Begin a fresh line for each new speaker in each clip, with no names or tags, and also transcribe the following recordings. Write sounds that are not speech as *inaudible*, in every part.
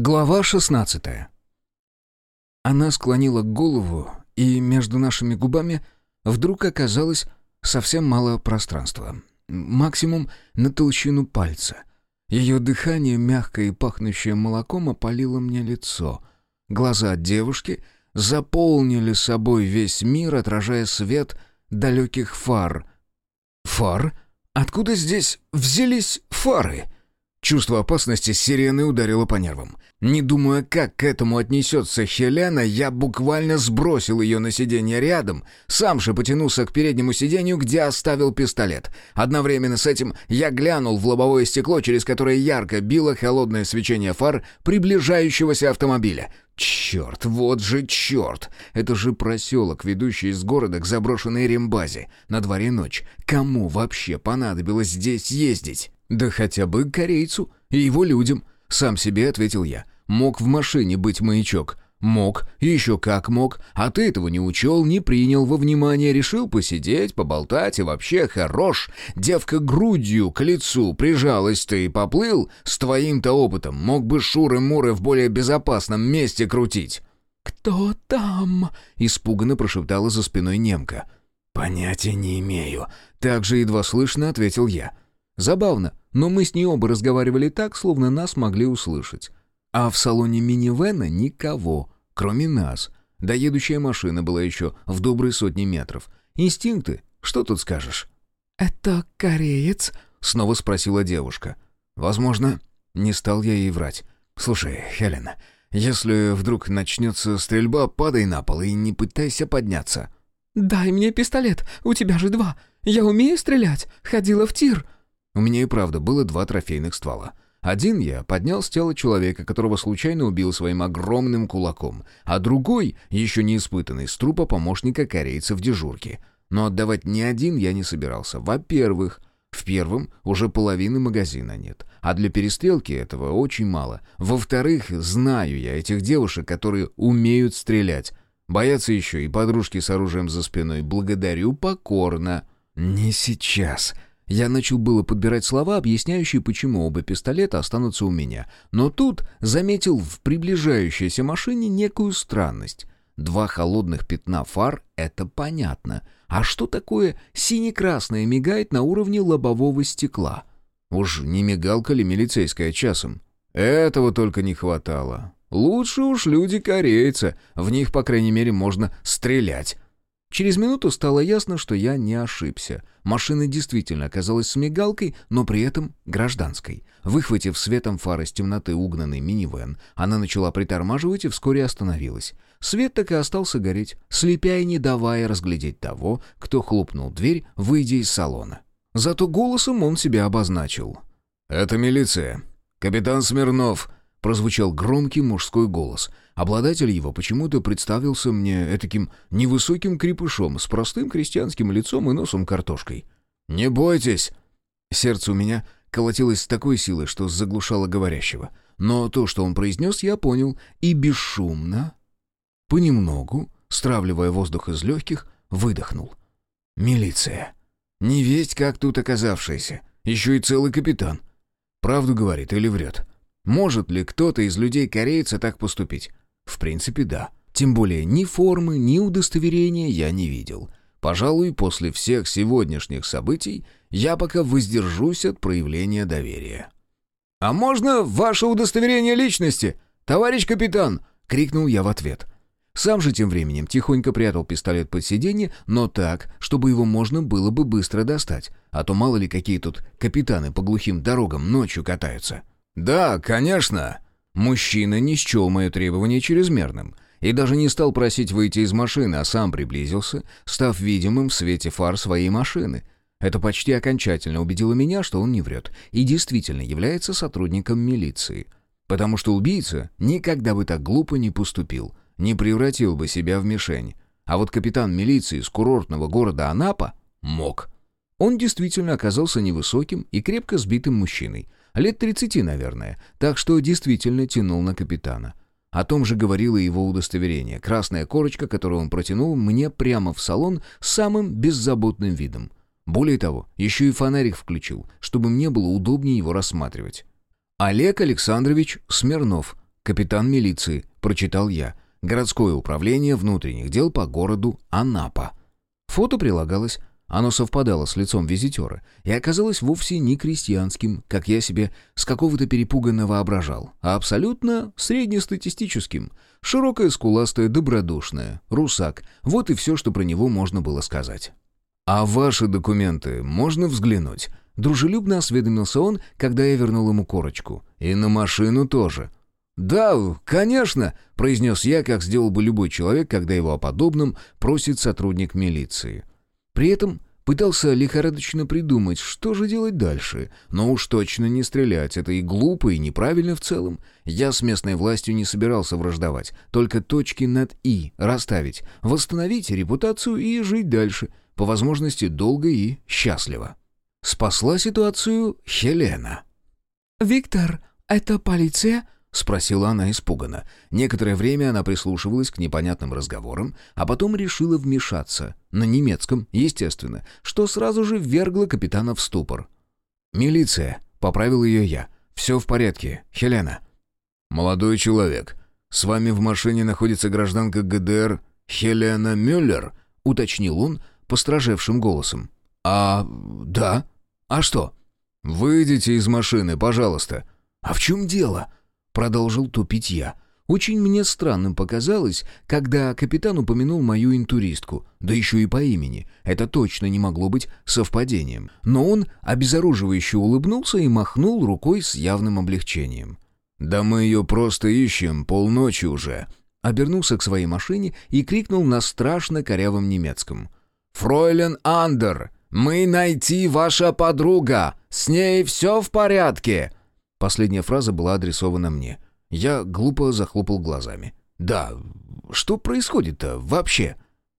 Глава 16 Она склонила голову, и между нашими губами вдруг оказалось совсем мало пространства. Максимум на толщину пальца. Ее дыхание, мягкое и пахнущее молоком, опалило мне лицо. Глаза девушки заполнили собой весь мир, отражая свет далеких фар. «Фар? Откуда здесь взялись фары?» Чувство опасности сирены ударило по нервам. Не думая, как к этому отнесется Хелена, я буквально сбросил ее на сиденье рядом, сам же потянулся к переднему сиденью, где оставил пистолет. Одновременно с этим я глянул в лобовое стекло, через которое ярко било холодное свечение фар приближающегося автомобиля. Черт, вот же черт! Это же проселок, ведущий из города к заброшенной рембазе. На дворе ночь. Кому вообще понадобилось здесь ездить? «Да хотя бы корейцу и его людям», — сам себе ответил я. «Мог в машине быть маячок». «Мог, еще как мог, а ты этого не учел, не принял во внимание, решил посидеть, поболтать и вообще хорош. Девка грудью к лицу прижалась ты и поплыл, с твоим-то опытом мог бы шуры-муры в более безопасном месте крутить».
«Кто там?» — испуганно прошептала за спиной немка.
«Понятия не имею», — так же едва слышно ответил я. Забавно, но мы с ней оба разговаривали так, словно нас могли услышать. А в салоне минивэна никого, кроме нас. Доедущая машина была еще в доброй сотне метров. Инстинкты, что тут скажешь?
«Это кореец?»
— снова спросила девушка. «Возможно, не стал я ей врать. Слушай, Хелена, если вдруг начнется стрельба, падай на пол и не пытайся подняться».
«Дай мне пистолет, у тебя же два. Я умею стрелять, ходила в тир».
У меня и правда было два трофейных ствола. Один я поднял с тела человека, которого случайно убил своим огромным кулаком, а другой, еще не испытанный, с трупа помощника корейца в дежурке. Но отдавать ни один я не собирался. Во-первых, в первом уже половины магазина нет, а для перестрелки этого очень мало. Во-вторых, знаю я этих девушек, которые умеют стрелять. Боятся еще и подружки с оружием за спиной. Благодарю покорно. «Не сейчас», я начал было подбирать слова, объясняющие, почему оба пистолета останутся у меня. Но тут заметил в приближающейся машине некую странность. Два холодных пятна фар — это понятно. А что такое сине-красное мигает на уровне лобового стекла? Уж не мигалка ли милицейская часом? Этого только не хватало. Лучше уж люди корейца, в них, по крайней мере, можно стрелять. Через минуту стало ясно, что я не ошибся. Машина действительно оказалась с мигалкой, но при этом гражданской. Выхватив светом фары с темноты угнанный минивэн, она начала притормаживать и вскоре остановилась. Свет так и остался гореть, слепя и не давая разглядеть того, кто хлопнул дверь, выйдя из салона. Зато голосом он себя обозначил. «Это милиция. Капитан Смирнов», — прозвучал громкий мужской голос — Обладатель его почему-то представился мне таким невысоким крепышом с простым крестьянским лицом и носом картошкой. «Не бойтесь!» Сердце у меня колотилось с такой силой, что заглушало говорящего. Но то, что он произнес, я понял, и бесшумно, понемногу, стравливая воздух из легких, выдохнул. «Милиция. Не весть, как тут оказавшаяся. Еще и целый капитан. Правду говорит или врет? Может ли кто-то из людей корейца так поступить? В принципе, да. Тем более ни формы, ни удостоверения я не видел. Пожалуй, после всех сегодняшних событий я пока воздержусь от проявления доверия. «А можно ваше удостоверение личности, товарищ капитан?» — крикнул я в ответ. Сам же тем временем тихонько прятал пистолет под сиденье, но так, чтобы его можно было бы быстро достать, а то мало ли какие тут капитаны по глухим дорогам ночью катаются. «Да, конечно!» Мужчина не счел мое требование чрезмерным и даже не стал просить выйти из машины, а сам приблизился, став видимым в свете фар своей машины. Это почти окончательно убедило меня, что он не врет и действительно является сотрудником милиции. Потому что убийца никогда бы так глупо не поступил, не превратил бы себя в мишень. А вот капитан милиции из курортного города Анапа мог. Он действительно оказался невысоким и крепко сбитым мужчиной, Лет 30, наверное, так что действительно тянул на капитана. О том же говорило его удостоверение, красная корочка, которую он протянул мне прямо в салон с самым беззаботным видом. Более того, еще и фонарик включил, чтобы мне было удобнее его рассматривать. Олег Александрович Смирнов, «Капитан милиции», — прочитал я. «Городское управление внутренних дел по городу Анапа». Фото прилагалось. Оно совпадало с лицом визитера и оказалось вовсе не крестьянским, как я себе с какого-то перепуганно воображал, а абсолютно среднестатистическим. Широкое, скуластое, добродушное, русак. Вот и все, что про него можно было сказать. «А ваши документы можно взглянуть?» Дружелюбно осведомился он, когда я вернул ему корочку. «И на машину тоже». «Да, конечно», — произнес я, как сделал бы любой человек, когда его о подобном просит сотрудник милиции. При этом пытался лихорадочно придумать, что же делать дальше, но уж точно не стрелять, это и глупо, и неправильно в целом. Я с местной властью не собирался враждовать, только точки над «и» расставить, восстановить репутацию и жить дальше, по возможности долго и счастливо. Спасла ситуацию Хелена.
«Виктор, это полиция?»
— спросила она испуганно. Некоторое время она прислушивалась к непонятным разговорам, а потом решила вмешаться. На немецком, естественно, что сразу же ввергло капитана в ступор. «Милиция», — поправил ее я. «Все в порядке, Хелена». «Молодой человек, с вами в машине находится гражданка ГДР Хелена Мюллер», — уточнил он постражевшим голосом. «А... да? А что?» «Выйдите из машины, пожалуйста». «А в чем дело?» Продолжил тупить я. Очень мне странным показалось, когда капитан упомянул мою интуристку, да еще и по имени. Это точно не могло быть совпадением. Но он обезоруживающе улыбнулся и махнул рукой с явным облегчением. «Да мы ее просто ищем полночи уже», обернулся к своей машине и крикнул на страшно корявом немецком. «Фройлен Андер, мы найти ваша подруга! С ней все в порядке!» Последняя фраза была адресована мне. Я глупо захлопал глазами. «Да, что происходит-то вообще?»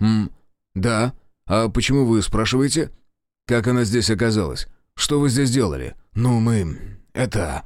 «М, да. А почему вы спрашиваете?» «Как она здесь оказалась? Что вы здесь делали?» «Ну, мы... это...»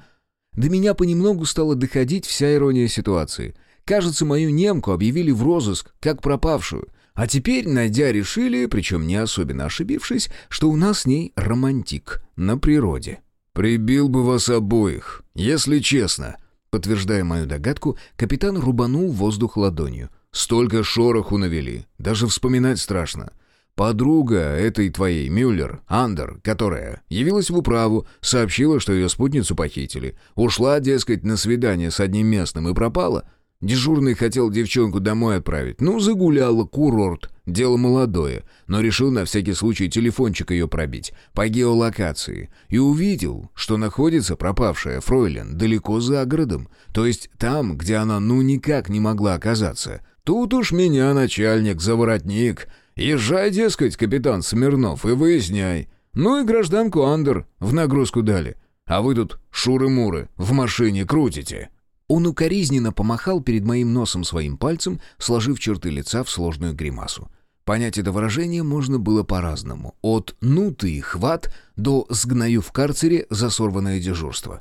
До меня понемногу стала доходить вся ирония ситуации. Кажется, мою немку объявили в розыск, как пропавшую. А теперь, найдя, решили, причем не особенно ошибившись, что у нас с ней романтик на природе. «Прибил бы вас обоих, если честно», Подтверждая мою догадку, капитан рубанул воздух ладонью. «Столько шороху навели, даже вспоминать страшно. Подруга этой твоей, Мюллер, Андер, которая явилась в управу, сообщила, что ее спутницу похитили. Ушла, дескать, на свидание с одним местным и пропала. Дежурный хотел девчонку домой отправить. Ну, загуляла, курорт. Дело молодое. Но решил на всякий случай телефончик ее пробить. По геолокации. И увидел, что находится пропавшая Фройлен далеко за городом. То есть там, где она ну никак не могла оказаться. Тут уж меня начальник, заворотник. Езжай, дескать, капитан Смирнов, и выясняй. Ну и гражданку Андер в нагрузку дали. А вы тут шуры-муры в машине крутите. Он укоризненно помахал перед моим носом своим пальцем, сложив черты лица в сложную гримасу. Понять это выражение можно было по-разному. От «ну ты, хват» до «сгною в карцере за сорванное дежурство».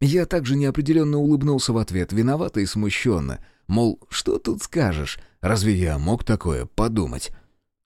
Я также неопределенно улыбнулся в ответ, виновато и смущенно. Мол, что тут скажешь? Разве я мог такое подумать?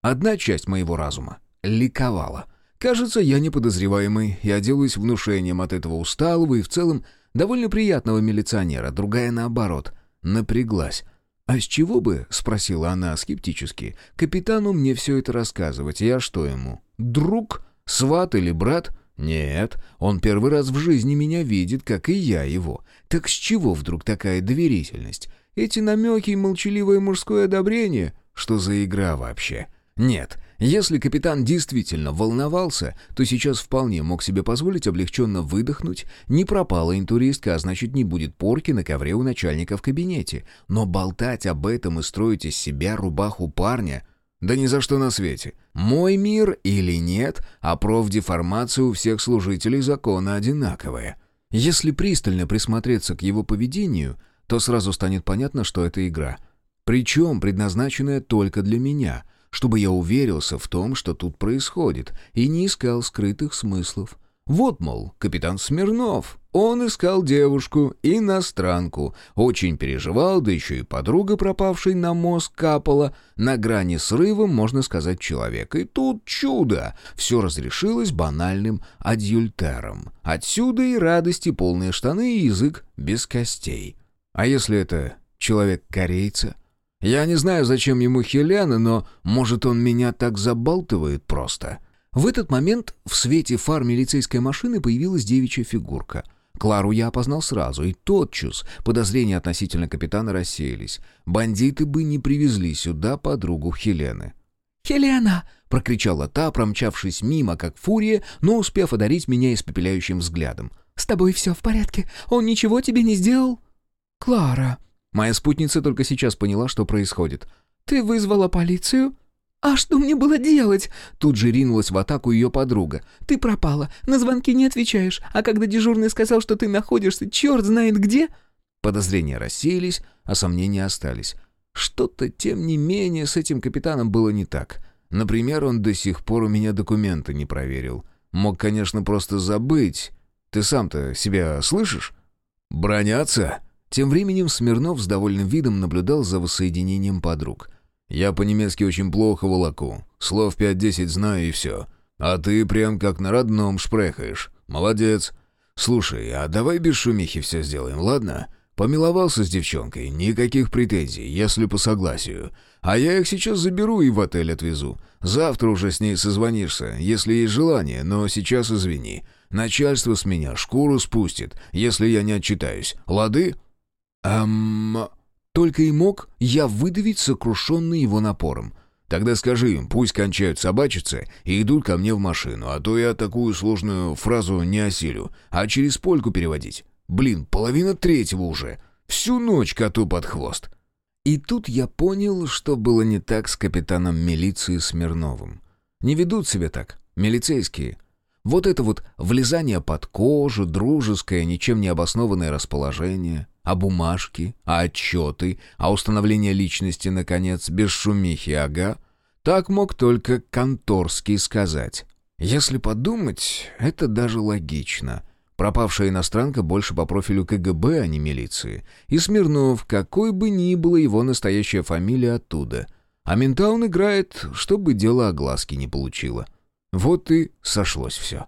Одна часть моего разума ликовала. Кажется, я неподозреваемый, я делаюсь внушением от этого усталого и в целом довольно приятного милиционера, другая наоборот, напряглась. «А с чего бы?» — спросила она скептически. «Капитану мне все это рассказывать, я что ему? Друг? Сват или брат?» «Нет, он первый раз в жизни меня видит, как и я его. Так с чего вдруг такая доверительность? Эти намеки и молчаливое мужское одобрение? Что за игра вообще?» «Нет, если капитан действительно волновался, то сейчас вполне мог себе позволить облегченно выдохнуть. Не пропала интуристка, а значит не будет порки на ковре у начальника в кабинете. Но болтать об этом и строить из себя рубаху парня... Да ни за что на свете. Мой мир или нет, а профдеформация у всех служителей закона одинаковая. Если пристально присмотреться к его поведению, то сразу станет понятно, что это игра. Причем предназначенная только для меня — чтобы я уверился в том, что тут происходит, и не искал скрытых смыслов. Вот, мол, капитан Смирнов. Он искал девушку, иностранку, очень переживал, да еще и подруга пропавшей на мозг капала, на грани срыва, можно сказать, человека. И тут чудо! Все разрешилось банальным адюльтером. Отсюда и радости полные штаны и язык без костей. А если это человек-корейца? Я не знаю, зачем ему Хелена, но, может, он меня так забалтывает просто. В этот момент в свете фар милицейской машины появилась девичья фигурка. Клару я опознал сразу, и тотчас подозрения относительно капитана рассеялись. Бандиты бы не привезли сюда подругу Хелены.
«Хелена!»
— прокричала та, промчавшись мимо, как фурия, но успев одарить меня испепеляющим взглядом.
«С тобой все в порядке? Он ничего тебе не сделал?» «Клара!»
Моя спутница только сейчас поняла, что происходит.
«Ты вызвала полицию?» «А что мне было делать?»
Тут же ринулась в атаку ее подруга.
«Ты пропала, на звонки не отвечаешь, а когда дежурный сказал, что ты находишься черт знает где...»
Подозрения рассеялись, а сомнения остались. Что-то, тем не менее, с этим капитаном было не так. Например, он до сих пор у меня документы не проверил. Мог, конечно, просто забыть. Ты сам-то себя слышишь? «Броняться?» Тем временем Смирнов с довольным видом наблюдал за воссоединением подруг. «Я по-немецки очень плохо волоку. Слов пять-десять знаю и все. А ты прям как на родном шпрехаешь. Молодец. Слушай, а давай без шумихи все сделаем, ладно? Помиловался с девчонкой, никаких претензий, если по согласию. А я их сейчас заберу и в отель отвезу. Завтра уже с ней созвонишься, если есть желание, но сейчас извини. Начальство с меня шкуру спустит, если я не отчитаюсь. Лады?» «Эм...» Только и мог я выдавить сокрушенный его напором. «Тогда скажи им, пусть кончают собачиться и идут ко мне в машину, а то я такую сложную фразу не осилю. А через польку переводить? Блин, половина третьего уже. Всю ночь коту под хвост». И тут я понял, что было не так с капитаном милиции Смирновым. Не ведут себя так, милицейские. Вот это вот влезание под кожу, дружеское, ничем не обоснованное расположение, а бумажки, а отчеты, а установление личности, наконец, без шумихи, ага. Так мог только Конторский сказать. Если подумать, это даже логично. Пропавшая иностранка больше по профилю КГБ, а не милиции. И Смирнов, какой бы ни была его настоящая фамилия оттуда. А мента он играет, чтобы дело огласки не получило. Вот и сошлось все.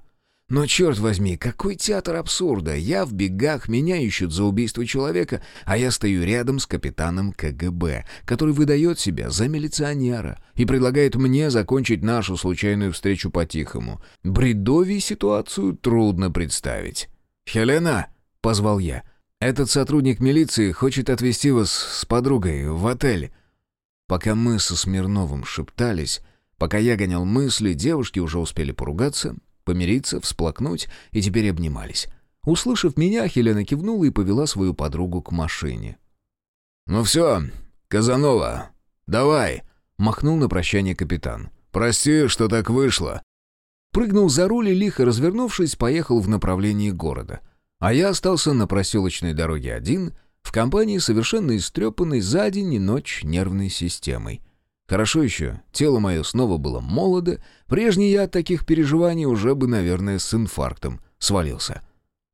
Но, черт возьми, какой театр абсурда! Я в бегах, меня ищут за убийство человека, а я стою рядом с капитаном КГБ, который выдает себя за милиционера и предлагает мне закончить нашу случайную встречу по-тихому. Бредовий ситуацию трудно представить. «Хелена!» — позвал я. «Этот сотрудник милиции хочет отвезти вас с подругой в отель». Пока мы со Смирновым шептались, Пока я гонял мысли, девушки уже успели поругаться, помириться, всплакнуть и теперь обнимались. Услышав меня, Хелена кивнула и повела свою подругу к машине. «Ну все, Казанова, давай!» — махнул на прощание капитан. «Прости, что так вышло!» Прыгнул за руль и, лихо развернувшись, поехал в направлении города. А я остался на проселочной дороге один, в компании совершенно истрепанной за день и ночь нервной системой — Хорошо еще, тело мое снова было молодо, прежний я от таких переживаний уже бы, наверное, с инфарктом свалился.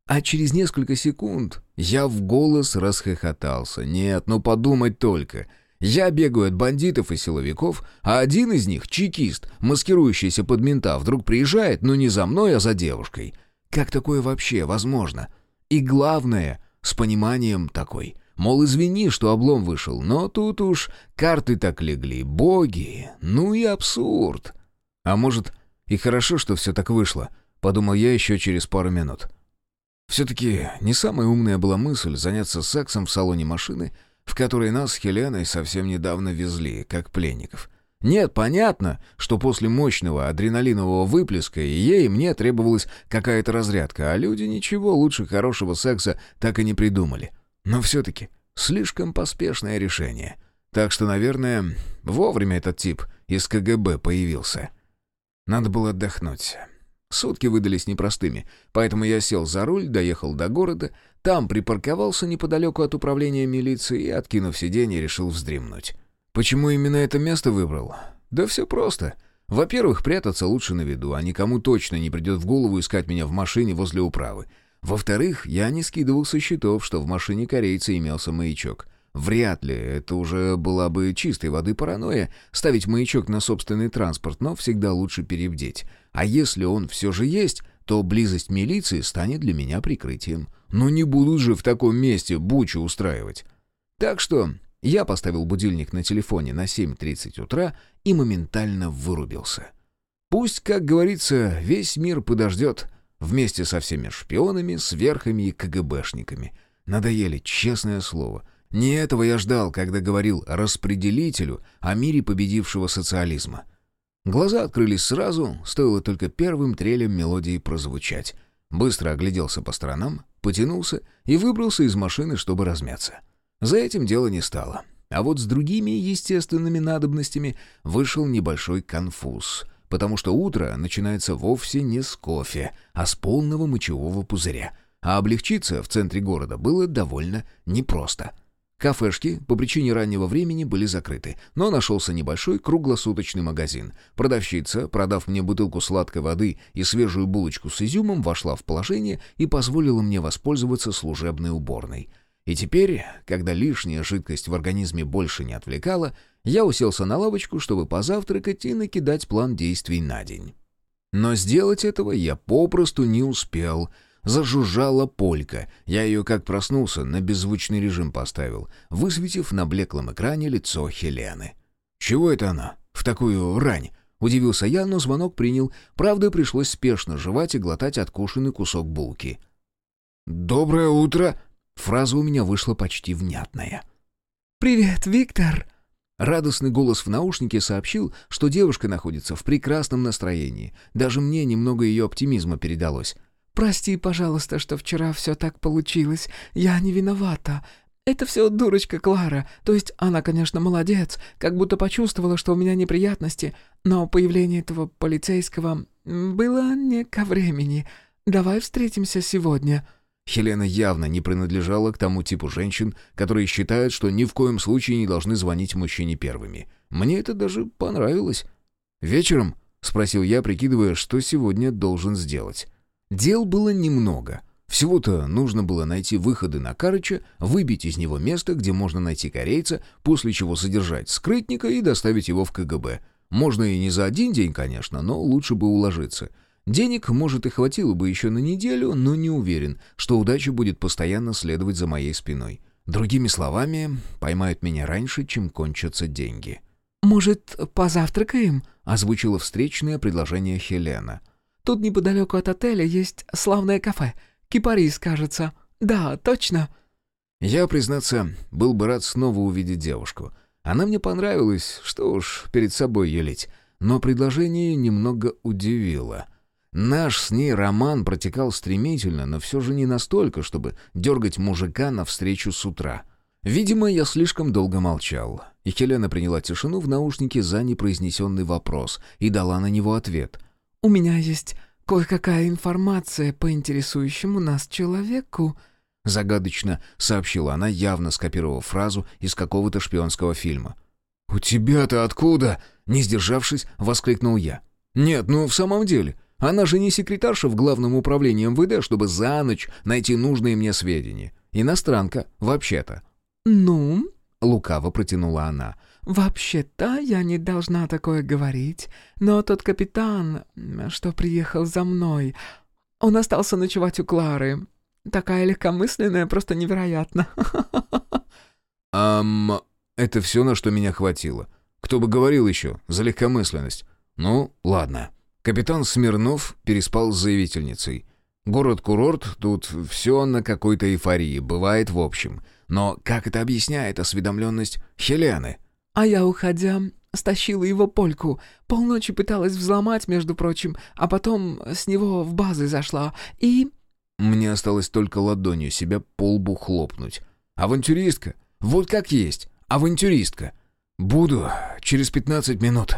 А через несколько секунд я в голос расхохотался. Нет, ну подумать только. Я бегаю от бандитов и силовиков, а один из них, чекист, маскирующийся под мента, вдруг приезжает, но не за мной, а за девушкой. Как такое вообще возможно? И главное, с пониманием такой. Мол, извини, что облом вышел, но тут уж карты так легли, боги, ну и абсурд. А может, и хорошо, что все так вышло, подумал я еще через пару минут. Все-таки не самая умная была мысль заняться сексом в салоне машины, в которой нас с Хеленой совсем недавно везли, как пленников. Нет, понятно, что после мощного адреналинового выплеска ей, и мне требовалась какая-то разрядка, а люди ничего лучше хорошего секса так и не придумали. Но все-таки слишком поспешное решение. Так что, наверное, вовремя этот тип из КГБ появился. Надо было отдохнуть. Сутки выдались непростыми, поэтому я сел за руль, доехал до города, там припарковался неподалеку от управления милиции и, откинув сиденье, решил вздремнуть. Почему именно это место выбрал? Да все просто. Во-первых, прятаться лучше на виду, а никому точно не придет в голову искать меня в машине возле управы. Во-вторых, я не скидывал со счетов, что в машине корейца имелся маячок. Вряд ли это уже была бы чистой воды паранойя ставить маячок на собственный транспорт, но всегда лучше перебдеть. А если он все же есть, то близость милиции станет для меня прикрытием. Но не будут же в таком месте бучу устраивать. Так что я поставил будильник на телефоне на 7.30 утра и моментально вырубился. Пусть, как говорится, весь мир подождет, вместе со всеми шпионами, сверхами и КГБшниками. Надоели, честное слово. Не этого я ждал, когда говорил распределителю о мире победившего социализма. Глаза открылись сразу, стоило только первым трелем мелодии прозвучать. Быстро огляделся по сторонам, потянулся и выбрался из машины, чтобы размяться. За этим дело не стало. А вот с другими естественными надобностями вышел небольшой конфуз, потому что утро начинается вовсе не с кофе, а с полного мочевого пузыря. А облегчиться в центре города было довольно непросто. Кафешки по причине раннего времени были закрыты, но нашелся небольшой круглосуточный магазин. Продавщица, продав мне бутылку сладкой воды и свежую булочку с изюмом, вошла в положение и позволила мне воспользоваться служебной уборной. И теперь, когда лишняя жидкость в организме больше не отвлекала, я уселся на лавочку, чтобы позавтракать и накидать план действий на день. Но сделать этого я попросту не успел — Зажужжала полька. Я ее, как проснулся, на беззвучный режим поставил, высветив на блеклом экране лицо Хелены. «Чего это она? В такую рань?» Удивился я, но звонок принял. Правда, пришлось спешно жевать и глотать откушенный кусок булки. «Доброе утро!» Фраза у меня вышла почти внятная.
«Привет, Виктор!»
Радостный голос в наушнике сообщил, что девушка находится в прекрасном настроении. Даже мне немного ее оптимизма передалось.
«Прости, пожалуйста, что вчера все так получилось. Я не виновата. Это все дурочка Клара. То есть она, конечно, молодец, как будто почувствовала, что у меня неприятности, но появление этого полицейского было не ко времени. Давай встретимся сегодня».
Хелена явно не принадлежала к тому типу женщин, которые считают, что ни в коем случае не должны звонить мужчине первыми. Мне это даже понравилось. «Вечером?» — спросил я, прикидывая, что сегодня должен сделать. Дел было немного. Всего-то нужно было найти выходы на Карыча, выбить из него место, где можно найти корейца, после чего содержать скрытника и доставить его в КГБ. Можно и не за один день, конечно, но лучше бы уложиться. Денег, может, и хватило бы еще на неделю, но не уверен, что удача будет постоянно следовать за моей спиной. Другими словами, поймают меня раньше, чем кончатся деньги.
«Может, позавтракаем?»
— озвучила встречное предложение Хелена.
Тут неподалеку от отеля есть славное кафе. Кипарис, кажется. Да, точно».
Я, признаться, был бы рад снова увидеть девушку. Она мне понравилась, что уж перед собой юлить. Но предложение немного удивило. Наш с ней роман протекал стремительно, но все же не настолько, чтобы дергать мужика навстречу с утра. Видимо, я слишком долго молчал. И Хелена приняла тишину в наушнике за непроизнесенный вопрос и дала на него ответ —
«У меня есть кое-какая информация по интересующему нас человеку»,
загадочно сообщила она, явно скопировав фразу из какого-то шпионского фильма. «У тебя-то откуда?» Не сдержавшись, воскликнул я. «Нет, ну в самом деле, она же не секретарша в главном управлении МВД, чтобы за ночь найти нужные мне сведения. Иностранка, вообще-то».
«Ну?»
— лукаво протянула она.
«Вообще-то я не должна такое говорить, но тот капитан, что приехал за мной, он остался ночевать у Клары. Такая легкомысленная, просто невероятно». *laughs*
«Ам, это все, на что меня хватило. Кто бы говорил еще за легкомысленность? Ну, ладно». Капитан Смирнов переспал с заявительницей. Город-курорт, тут все на какой-то эйфории, бывает в общем. Но как это объясняет осведомленность Хелены?
А я, уходя, стащила его польку. Полночи пыталась взломать, между прочим, а потом с него в базы зашла. И...
Мне осталось только ладонью себя по лбу хлопнуть. Авантюристка. Вот как есть. Авантюристка. Буду через пятнадцать минут.